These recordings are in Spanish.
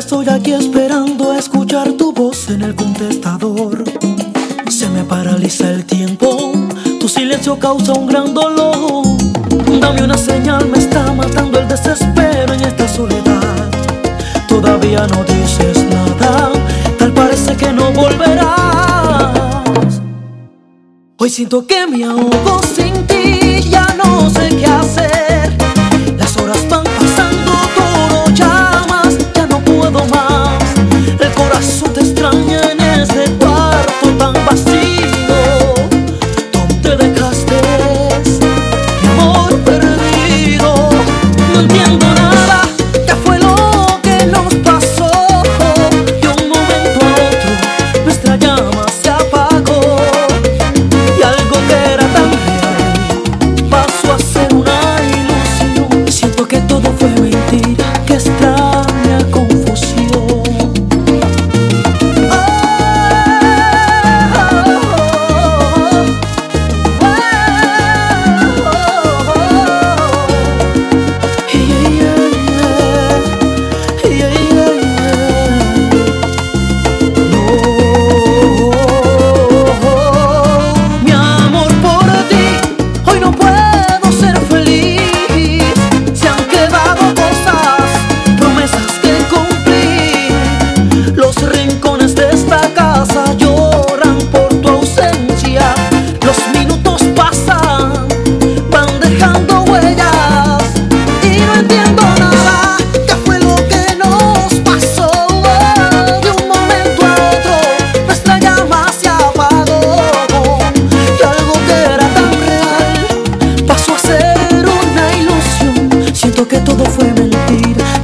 estoy aquí esperando a escuchar tu voz en el contestador. Se me paraliza el tiempo, tu silencio causa un gran dolor. Dame una señal, me está matando el desespero en esta soledad. Todavía no dices nada, tal parece que no volverás. Hoy siento que me ahogo sin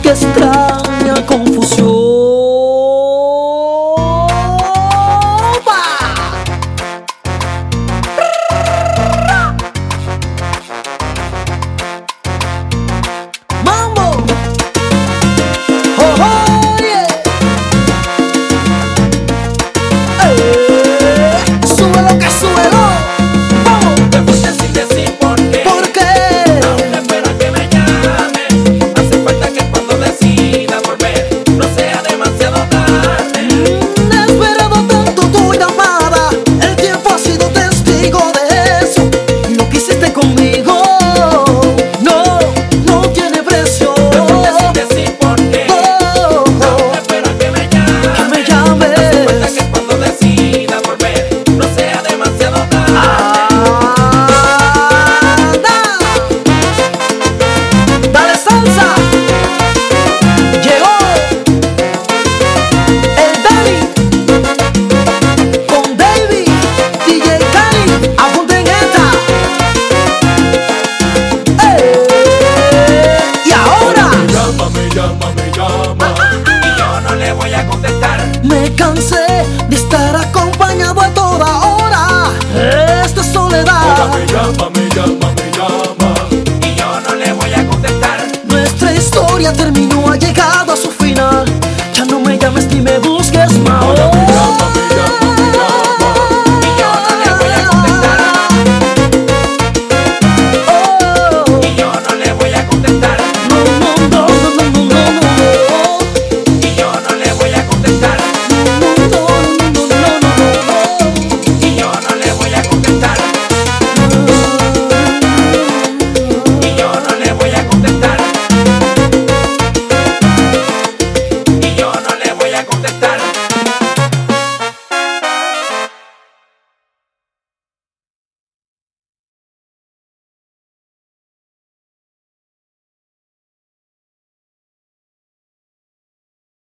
que estrada. ¡Gracias!